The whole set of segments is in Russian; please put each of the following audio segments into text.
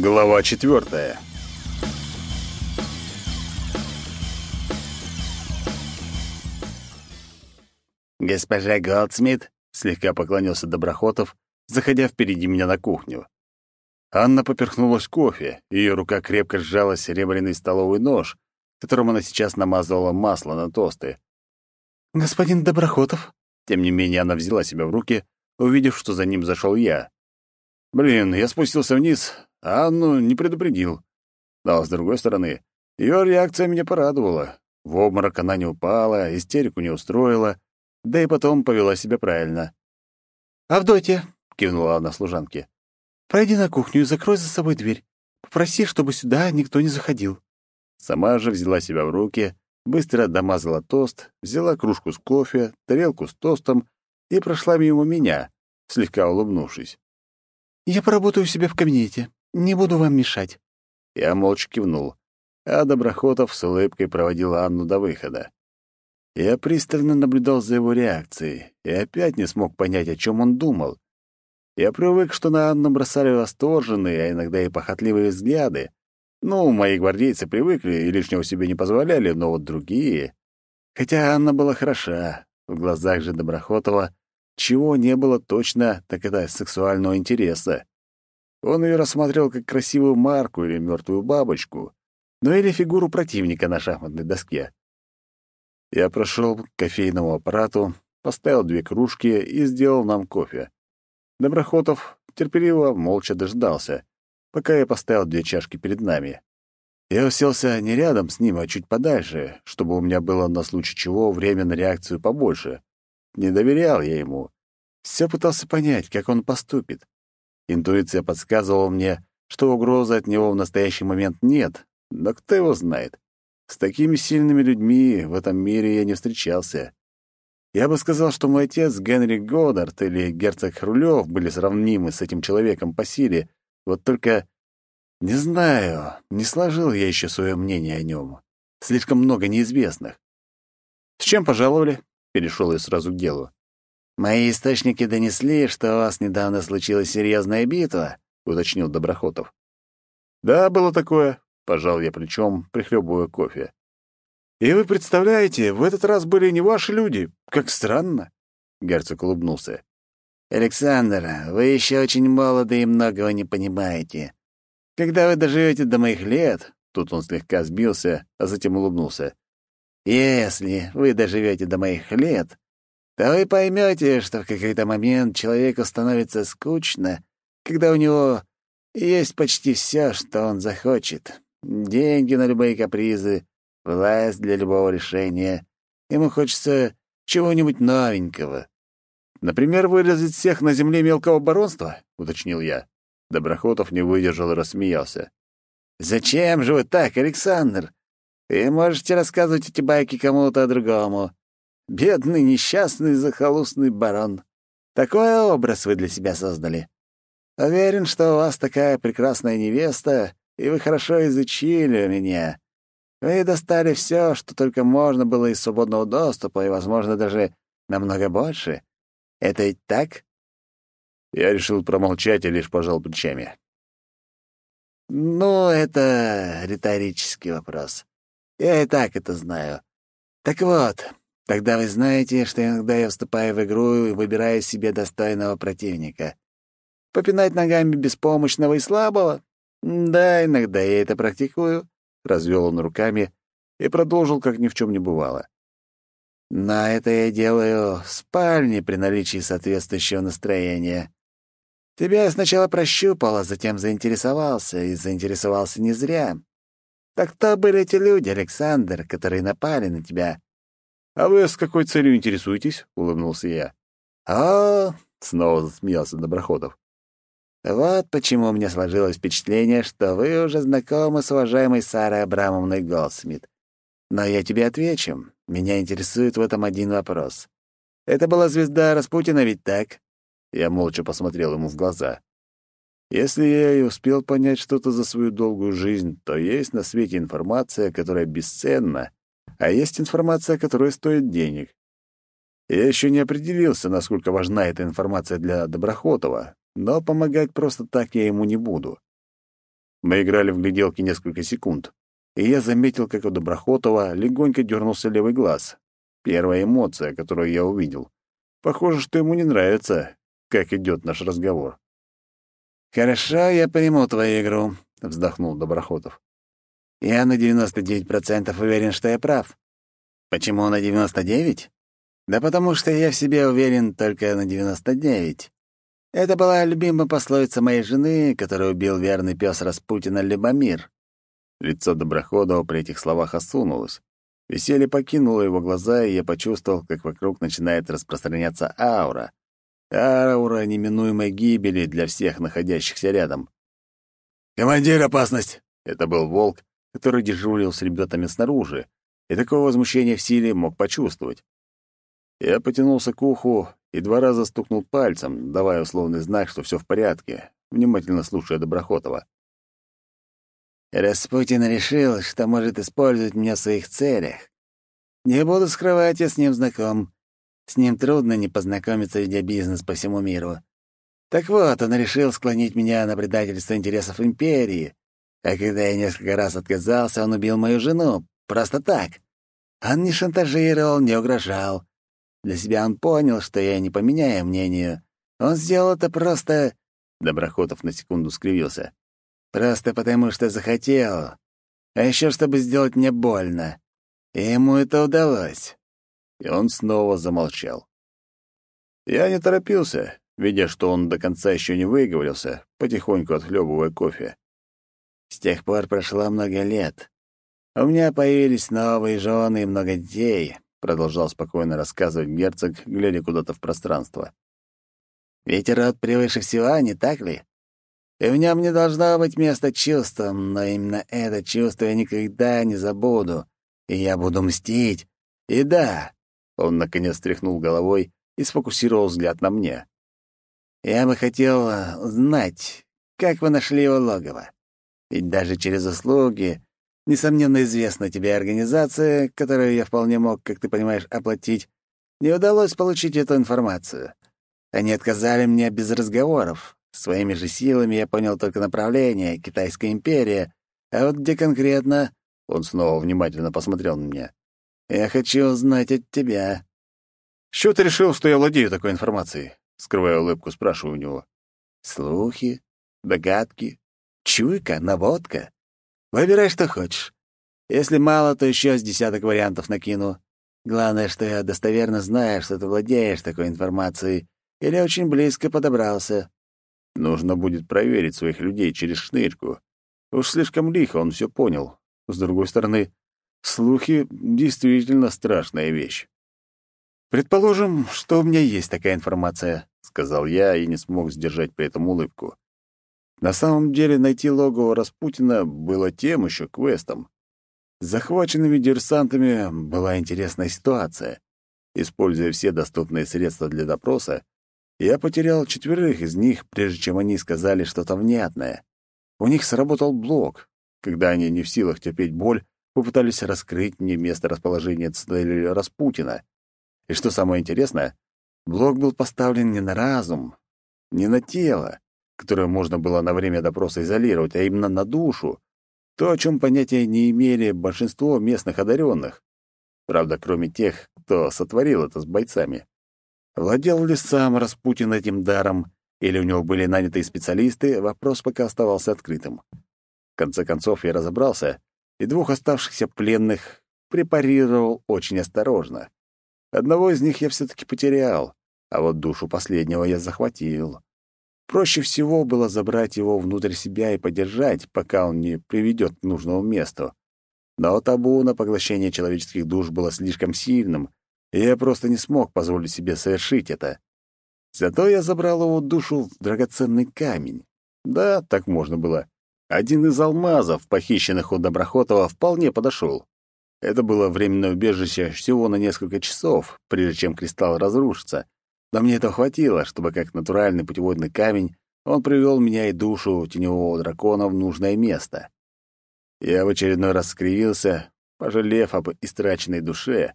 Глава четвертая. «Госпожа Голдсмит», — слегка поклонился Доброхотов, заходя впереди меня на кухню. Анна поперхнулась кофе, ее рука крепко сжала серебряный столовый нож, которым она сейчас намазывала масло на тосты. «Господин Доброхотов», тем не менее она взяла себя в руки, увидев, что за ним зашел я. Блин, я спустился вниз, а Анну не предупредил. Но, с другой стороны, ее реакция меня порадовала. В обморок она не упала, истерику не устроила, да и потом повела себя правильно. «Авдотья», — кивнула она служанке, — «пройди на кухню и закрой за собой дверь. Попроси, чтобы сюда никто не заходил». Сама же взяла себя в руки, быстро домазала тост, взяла кружку с кофе, тарелку с тостом и прошла мимо меня, слегка улыбнувшись. «Я поработаю у себя в кабинете. Не буду вам мешать». Я молча кивнул, а Доброхотов с улыбкой проводил Анну до выхода. Я пристально наблюдал за его реакцией и опять не смог понять, о чем он думал. Я привык, что на Анну бросали восторженные, а иногда и похотливые взгляды. Ну, мои гвардейцы привыкли и лишнего себе не позволяли, но вот другие... Хотя Анна была хороша, в глазах же Доброхотова чего не было точно, так это сексуального интереса. Он ее рассматривал как красивую марку или мертвую бабочку, ну или фигуру противника на шахматной доске. Я прошел к кофейному аппарату, поставил две кружки и сделал нам кофе. Доброхотов терпеливо, молча дождался, пока я поставил две чашки перед нами. Я уселся не рядом с ним, а чуть подальше, чтобы у меня было на случай чего время на реакцию побольше. Не доверял я ему. Все пытался понять, как он поступит. Интуиция подсказывала мне, что угрозы от него в настоящий момент нет, но кто его знает. С такими сильными людьми в этом мире я не встречался. Я бы сказал, что мой отец Генри Годдард или герцог Хрулёв были сравнимы с этим человеком по силе, вот только... Не знаю, не сложил я еще свое мнение о нем. Слишком много неизвестных. «С чем пожаловали?» — перешел я сразу к делу. «Мои источники донесли, что у вас недавно случилась серьезная битва», — уточнил Доброхотов. «Да, было такое», — пожал я плечом, прихлебывая кофе. «И вы представляете, в этот раз были не ваши люди. Как странно!» Герцог улыбнулся. «Александр, вы еще очень молоды и многого не понимаете. Когда вы доживете до моих лет...» Тут он слегка сбился, а затем улыбнулся. «Если вы доживете до моих лет, то вы поймете, что в какой-то момент человеку становится скучно, когда у него есть почти все, что он захочет. Деньги на любые капризы, власть для любого решения. Ему хочется чего-нибудь новенького. «Например, выразить всех на земле мелкого баронства?» — уточнил я. Доброхотов не выдержал и рассмеялся. «Зачем же вы так, Александр? Вы можете рассказывать эти байки кому-то другому. Бедный, несчастный, захолустный барон. Такой образ вы для себя создали. Уверен, что у вас такая прекрасная невеста, и вы хорошо изучили меня. Вы достали все, что только можно было из свободного доступа, и, возможно, даже намного больше. Это ведь так?» Я решил промолчать и лишь пожал плечами. «Ну, это риторический вопрос. Я и так это знаю. Так вот, Тогда вы знаете, что иногда я вступаю в игру и выбираю себе достойного противника. Попинать ногами беспомощного и слабого? Да, иногда я это практикую. Развел он руками и продолжил, как ни в чем не бывало. Но это я делаю в спальне при наличии соответствующего настроения. Тебя я сначала прощупал, а затем заинтересовался, и заинтересовался не зря. Так кто были эти люди, Александр, которые напали на тебя? «А вы с какой целью интересуетесь?» — улыбнулся я. «О!» — снова засмеялся Доброходов. «Вот почему у меня сложилось впечатление, что вы уже знакомы с уважаемой Сарой Абрамовной Голдсмит. Но я тебе отвечу. Меня интересует в этом один вопрос. Это была звезда Распутина, ведь так?» Я молча посмотрел ему в глаза. Если я и успел понять что-то за свою долгую жизнь, то есть на свете информация, которая бесценна, а есть информация, которая стоит денег. Я еще не определился, насколько важна эта информация для Доброхотова, но помогать просто так я ему не буду. Мы играли в гляделки несколько секунд, и я заметил, как у Доброхотова легонько дернулся левый глаз. Первая эмоция, которую я увидел. Похоже, что ему не нравится, как идет наш разговор. «Хорошо, я приму твою игру», — вздохнул Доброхотов. «Я на 99% уверен, что я прав. Почему на 99? Да потому что я в себе уверен только на 99. Это была любимая пословица моей жены, которую убил верный пес Распутина Любомир. Лицо Доброходова при этих словах осунулось. Веселье покинуло его глаза, и я почувствовал, как вокруг начинает распространяться аура. Аура неминуемой гибели для всех находящихся рядом. «Командир, опасность!» — это был волк, который дежурил с ребятами снаружи, и такого возмущения в силе мог почувствовать. Я потянулся к уху и два раза стукнул пальцем, давая условный знак, что все в порядке, внимательно слушая Доброхотова. Распутин решил, что может использовать меня в своих целях. Не буду скрывать, я с ним знаком. С ним трудно не познакомиться, ведя бизнес по всему миру. Так вот, он решил склонить меня на предательство интересов империи. А когда я несколько раз отказался, он убил мою жену. Просто так. Он не шантажировал, не угрожал. Для себя он понял, что я не поменяю мнению. Он сделал это просто...» Доброхотов на секунду скривился. «Просто потому, что захотел. А еще чтобы сделать мне больно. И ему это удалось». И он снова замолчал. Я не торопился, видя, что он до конца еще не выговорился, потихоньку отхлебывая кофе. С тех пор прошло много лет. У меня появились новые жены и много детей. — продолжал спокойно рассказывать герцог, глядя куда-то в пространство. «Ведь род превыше всего, не так ли? И в нем не должно быть места чувствам, но именно это чувство я никогда не забуду, и я буду мстить. И да...» Он, наконец, тряхнул головой и сфокусировал взгляд на мне. «Я бы хотел знать, как вы нашли его логово. Ведь даже через услуги Несомненно, известна тебе организация, которую я вполне мог, как ты понимаешь, оплатить. Не удалось получить эту информацию. Они отказали мне без разговоров. Своими же силами я понял только направление — Китайская империя. А вот где конкретно... Он снова внимательно посмотрел на меня. «Я хочу узнать от тебя». «С чего ты решил, что я владею такой информацией?» Скрывая улыбку, спрашиваю у него. «Слухи, догадки, чуйка, наводка. Выбирай, что хочешь. Если мало, то еще с десяток вариантов накину. Главное, что я достоверно знаю, что ты владеешь такой информацией или очень близко подобрался. Нужно будет проверить своих людей через шнырьку. Уж слишком лихо он все понял. С другой стороны, слухи — действительно страшная вещь. «Предположим, что у меня есть такая информация», — сказал я и не смог сдержать при этом улыбку. На самом деле найти логово Распутина было тем еще квестом. С захваченными диверсантами была интересная ситуация. Используя все доступные средства для допроса, я потерял четверых из них, прежде чем они сказали что-то внятное. У них сработал блок. Когда они не в силах терпеть боль, попытались раскрыть мне место расположения цитадели Распутина. И что самое интересное, блок был поставлен не на разум, не на тело, которую можно было на время допроса изолировать, а именно на душу, то, о чем понятия не имели большинство местных одаренных. Правда, кроме тех, кто сотворил это с бойцами. Владел ли сам Распутин этим даром, или у него были нанятые специалисты, вопрос пока оставался открытым. В конце концов, я разобрался, и двух оставшихся пленных препарировал очень осторожно. Одного из них я все-таки потерял, а вот душу последнего я захватил. Проще всего было забрать его внутрь себя и подержать, пока он не приведет к нужному месту. Но табу на поглощение человеческих душ было слишком сильным, и я просто не смог позволить себе совершить это. Зато я забрал его душу в драгоценный камень. Да, так можно было. Один из алмазов, похищенных у Доброхотова, вполне подошел. Это было временное убежище всего на несколько часов, прежде чем кристалл разрушится, но мне этого хватило, чтобы как натуральный путеводный камень он привел меня и душу теневого дракона в нужное место. Я в очередной раз скривился, пожалев об истраченной душе,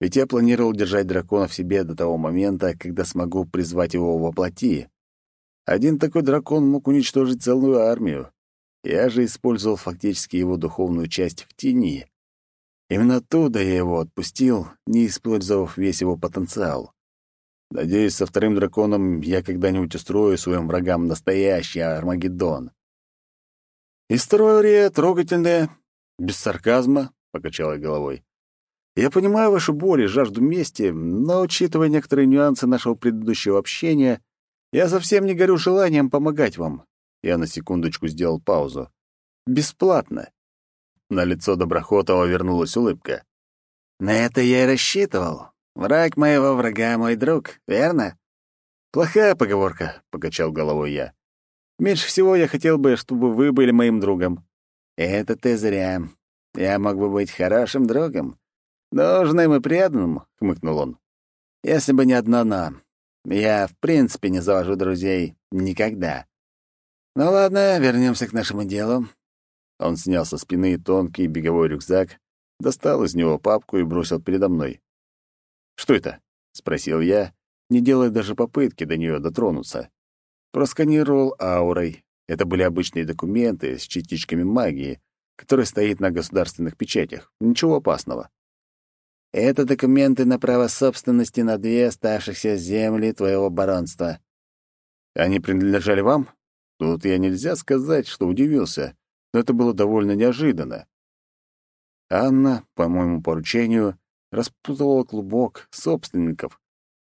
ведь я планировал держать дракона в себе до того момента, когда смогу призвать его во плоти. Один такой дракон мог уничтожить целую армию. Я же использовал фактически его духовную часть в тени. Именно оттуда я его отпустил, не использовав весь его потенциал. Надеюсь, со вторым драконом я когда-нибудь устрою своим врагам настоящий Армагеддон. История трогательная, без сарказма, — покачал я головой. Я понимаю вашу боль и жажду мести, но, учитывая некоторые нюансы нашего предыдущего общения, я совсем не горю желанием помогать вам. Я на секундочку сделал паузу. Бесплатно. На лицо Доброхотова вернулась улыбка. На это я и рассчитывал. Враг моего врага — мой друг, верно? Плохая поговорка, — покачал головой я. Меньше всего я хотел бы, чтобы вы были моим другом. Это ты зря. Я мог бы быть хорошим другом. Должным и преданным, — хмыкнул он. Если бы не одно «но». Я, в принципе, не завожу друзей никогда. Ну ладно, вернемся к нашему делу. Он снял со спины тонкий беговой рюкзак, достал из него папку и бросил передо мной. «Что это?» — спросил я, не делая даже попытки до нее дотронуться. Просканировал аурой. Это были обычные документы с частичками магии, которые стоит на государственных печатях. Ничего опасного. Это документы на право собственности на две оставшихся земли твоего баронства. Они принадлежали вам? Тут я нельзя сказать, что удивился, но это было довольно неожиданно. Анна, по моему поручению, распутывала клубок собственников,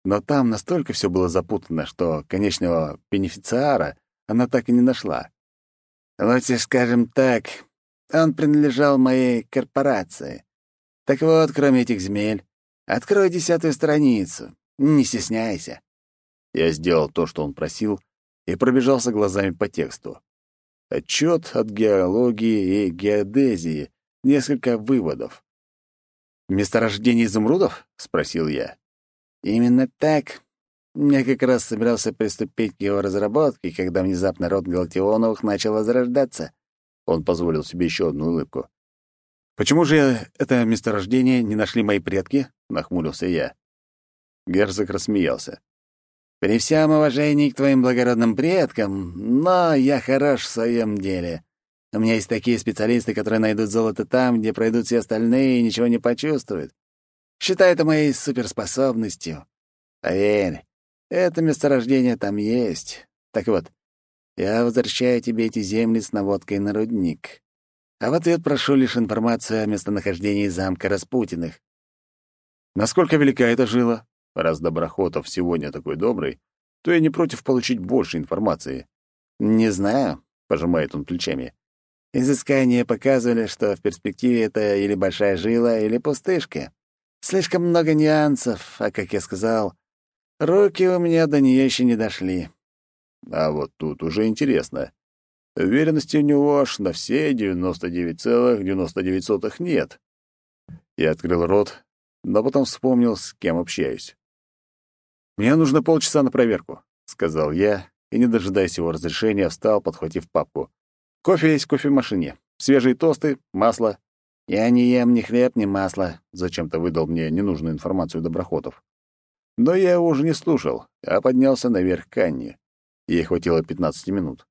но там настолько все было запутано, что конечного бенефициара она так и не нашла. Лучше скажем так, он принадлежал моей корпорации. Так вот, кроме этих земель, открой десятую страницу. Не стесняйся. Я сделал то, что он просил, и пробежался глазами по тексту. Отчет от геологии и геодезии, несколько выводов. «Месторождение изумрудов?» — спросил я. «Именно так. Я как раз собирался приступить к его разработке, когда внезапно род Галактионовых начал возрождаться». Он позволил себе еще одну улыбку. «Почему же это месторождение не нашли мои предки?» — нахмурился я. Герцог рассмеялся. «При всем уважении к твоим благородным предкам, но я хорош в своем деле. У меня есть такие специалисты, которые найдут золото там, где пройдут все остальные и ничего не почувствуют. Считай это моей суперспособностью. Поверь, это месторождение там есть. Так вот, я возвращаю тебе эти земли с наводкой на рудник. А в ответ прошу лишь информацию о местонахождении замка Распутиных. Насколько велика эта жила? Раз Доброхотов сегодня такой добрый, то я не против получить больше информации. Не знаю, пожимает он плечами. Изыскания показывали, что в перспективе это или большая жила, или пустышка. Слишком много нюансов, а, как я сказал, руки у меня до нее еще не дошли. А вот тут уже интересно. Уверенности у него аж на все 99,99 ,99 нет. Я открыл рот, но потом вспомнил, с кем общаюсь. «Мне нужно полчаса на проверку», — сказал я, и, не дожидаясь его разрешения, встал, подхватив папку. Кофе есть в кофемашине. Свежие тосты, масло. Я не ем ни хлеб, ни масло. Зачем-то выдал мне ненужную информацию Доброхотов. Но я его уже не слушал, а поднялся наверх к Анне. Ей хватило 15 минут.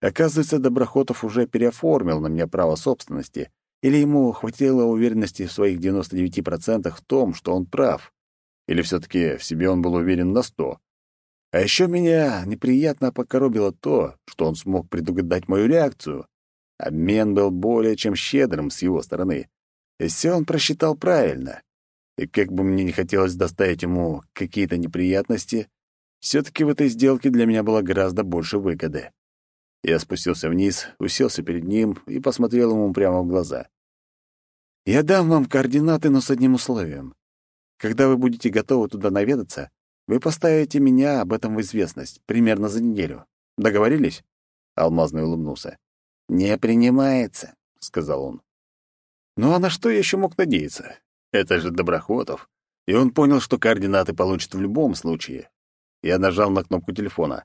Оказывается, Доброхотов уже переоформил на меня право собственности, или ему хватило уверенности в своих 99% в том, что он прав. Или все таки в себе он был уверен на 100. А еще меня неприятно покоробило то, что он смог предугадать мою реакцию. Обмен был более чем щедрым с его стороны. И все он просчитал правильно. И как бы мне не хотелось доставить ему какие-то неприятности, все-таки в этой сделке для меня было гораздо больше выгоды. Я спустился вниз, уселся перед ним и посмотрел ему прямо в глаза. «Я дам вам координаты, но с одним условием. Когда вы будете готовы туда наведаться, вы поставите меня об этом в известность примерно за неделю. Договорились?» Алмазный улыбнулся. «Не принимается», — сказал он. «Ну а на что я еще мог надеяться? Это же Доброхотов. И он понял, что координаты получит в любом случае. Я нажал на кнопку телефона.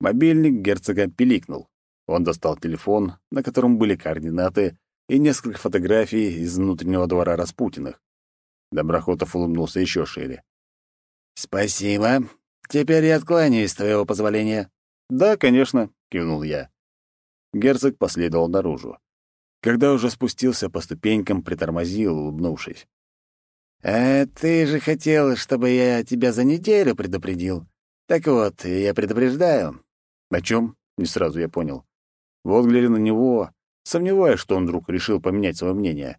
Мобильник герцога пиликнул. Он достал телефон, на котором были координаты и несколько фотографий из внутреннего двора Распутиных. Доброхотов улыбнулся еще шире. «Спасибо. Теперь я откланяюсь, с твоего позволения». «Да, конечно», — кивнул я. Герцог последовал наружу. Когда уже спустился по ступенькам, притормозил, улыбнувшись. «А ты же хотел, чтобы я тебя за неделю предупредил. Так вот, я предупреждаю». «О чем? Не сразу я понял. Вот глядя на него, сомневаюсь, что он вдруг решил поменять свое мнение.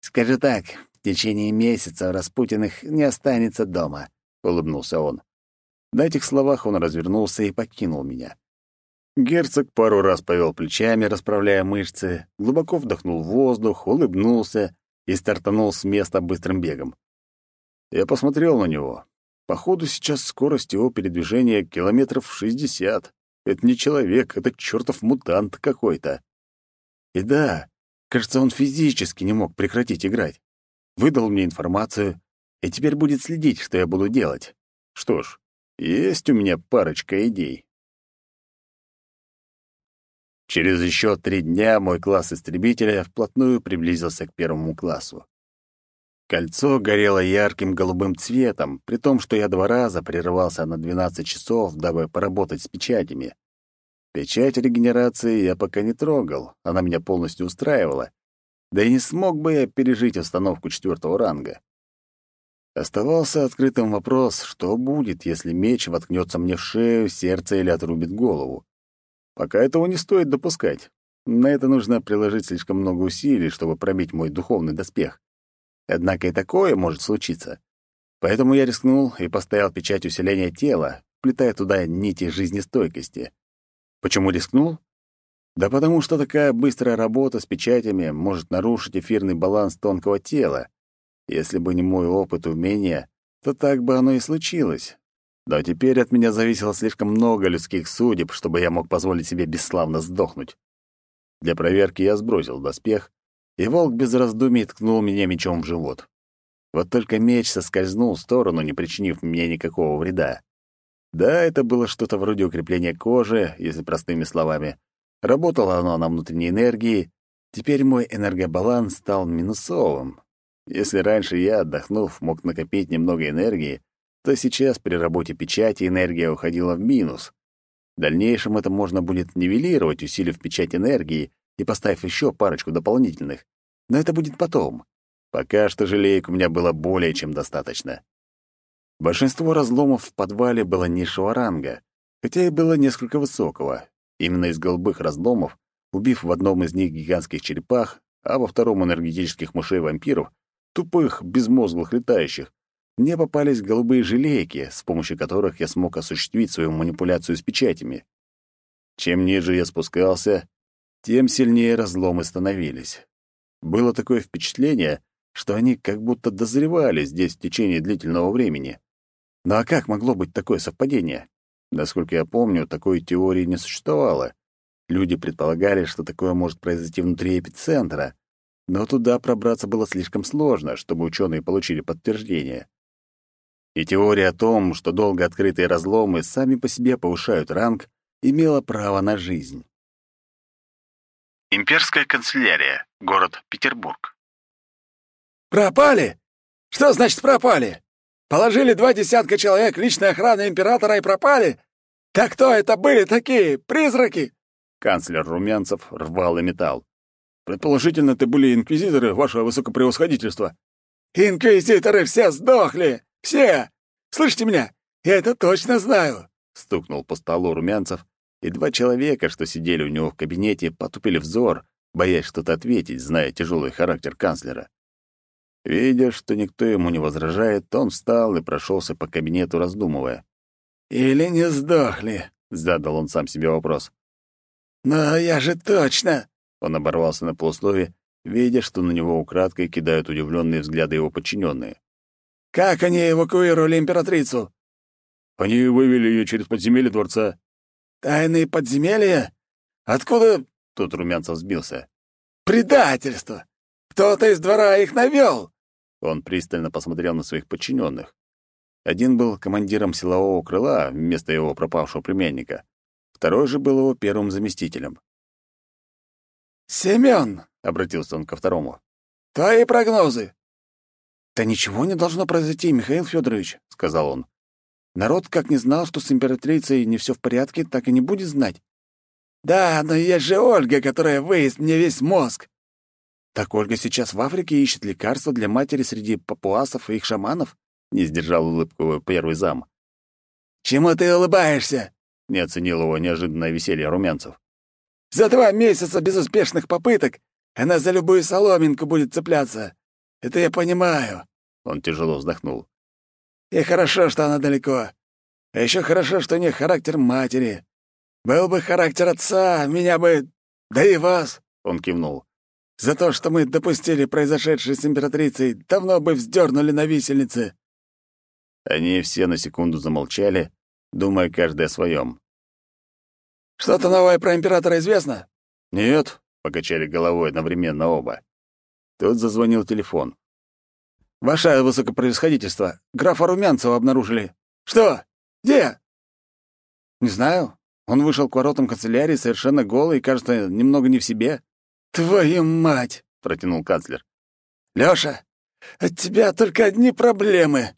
«Скажу так, в течение месяца Распутиных не останется дома», — улыбнулся он. На этих словах он развернулся и покинул меня. Герцог пару раз повел плечами, расправляя мышцы, глубоко вдохнул воздух, улыбнулся и стартанул с места быстрым бегом. Я посмотрел на него. Походу, сейчас скорость его передвижения километров шестьдесят. Это не человек, это чертов мутант какой-то. И да, кажется, он физически не мог прекратить играть. Выдал мне информацию и теперь будет следить, что я буду делать. Что ж, есть у меня парочка идей. Через еще три дня мой класс истребителя вплотную приблизился к первому классу. Кольцо горело ярким голубым цветом, при том, что я два раза прерывался на 12 часов, дабы поработать с печатями. Печать регенерации я пока не трогал, она меня полностью устраивала. Да и не смог бы я пережить установку четвертого ранга. Оставался открытым вопрос, что будет, если меч воткнется мне в шею, сердце или отрубит голову. Пока этого не стоит допускать. На это нужно приложить слишком много усилий, чтобы пробить мой духовный доспех. Однако и такое может случиться. Поэтому я рискнул и поставил печать усиления тела, вплетая туда нити жизнестойкости. Почему рискнул? Да потому что такая быстрая работа с печатями может нарушить эфирный баланс тонкого тела. Если бы не мой опыт и умения, то так бы оно и случилось. Но теперь от меня зависело слишком много людских судеб, чтобы я мог позволить себе бесславно сдохнуть. Для проверки я сбросил доспех, и волк без раздумий ткнул меня мечом в живот. Вот только меч соскользнул в сторону, не причинив мне никакого вреда. Да, это было что-то вроде укрепления кожи, если простыми словами. Работало оно на внутренней энергии. Теперь мой энергобаланс стал минусовым. Если раньше я, отдохнув, мог накопить немного энергии, то сейчас при работе печати энергия уходила в минус. В дальнейшем это можно будет нивелировать, усилив печать энергии и поставив еще парочку дополнительных. Но это будет потом. Пока что желеек у меня было более чем достаточно. Большинство разломов в подвале было низшего ранга, хотя и было несколько высокого. Именно из голубых разломов, убив в одном из них гигантских черепах, а во втором энергетических мышей-вампиров, тупых, безмозглых летающих, мне попались голубые желейки, с помощью которых я смог осуществить свою манипуляцию с печатями. Чем ниже я спускался, тем сильнее разломы становились. Было такое впечатление, что они как будто дозревали здесь в течение длительного времени. Ну а как могло быть такое совпадение? Насколько я помню, такой теории не существовало. Люди предполагали, что такое может произойти внутри эпицентра, но туда пробраться было слишком сложно, чтобы ученые получили подтверждение. И теория о том, что долго открытые разломы сами по себе повышают ранг, имела право на жизнь. Имперская канцелярия, город Петербург. «Пропали? Что значит пропали? Положили два десятка человек личной охраны императора и пропали? Так кто это были такие? Призраки?» Канцлер Румянцев рвал и металл. «Предположительно, это были инквизиторы, ваше высокопревосходительство». «Инквизиторы все сдохли! Все! Слышите меня? Я это точно знаю!» Стукнул по столу Румянцев, и два человека, что сидели у него в кабинете, потупили взор, боясь что-то ответить, зная тяжелый характер канцлера. Видя, что никто ему не возражает, он встал и прошелся по кабинету, раздумывая. «Или не сдохли?» — задал он сам себе вопрос. «Но я же точно...» — он оборвался на полуслове, видя, что на него украдкой кидают удивленные взгляды его подчиненные. «Как они эвакуировали императрицу?» «Они вывели ее через подземелье дворца». «Тайные подземелья? Откуда...» — тут Румянцев сбился. «Предательство! Кто-то из двора их навел!» Он пристально посмотрел на своих подчиненных. Один был командиром силового крыла вместо его пропавшего племянника. Второй же был его первым заместителем. «Семён!» — обратился он ко второму. «Твои прогнозы!» «Да ничего не должно произойти, Михаил Федорович», — сказал он. «Народ как не знал, что с императрицей не все в порядке, так и не будет знать. Да, но есть же Ольга, которая выест мне весь мозг. Так Ольга сейчас в Африке ищет лекарства для матери среди папуасов и их шаманов? Не сдержал улыбку первый зам. Чему ты улыбаешься? Не оценил его неожиданное веселье румянцев. За два месяца безуспешных попыток она за любую соломинку будет цепляться. Это я понимаю. Он тяжело вздохнул. И хорошо, что она далеко. А еще хорошо, что у нее характер матери. Был бы характер отца, меня бы... Да и вас, — он кивнул. За то, что мы допустили произошедшее с императрицей, давно бы вздернули на висельнице. Они все на секунду замолчали, думая каждый о своем. «Что-то новое про императора известно?» «Нет», — покачали головой одновременно оба. Тут зазвонил телефон. «Ваше высокопроисходительство, графа Румянцева обнаружили». «Что? Где?» «Не знаю. Он вышел к воротам канцелярии совершенно голый и, кажется, немного не в себе». «Твою мать!» — протянул канцлер. «Лёша, от тебя только одни проблемы!»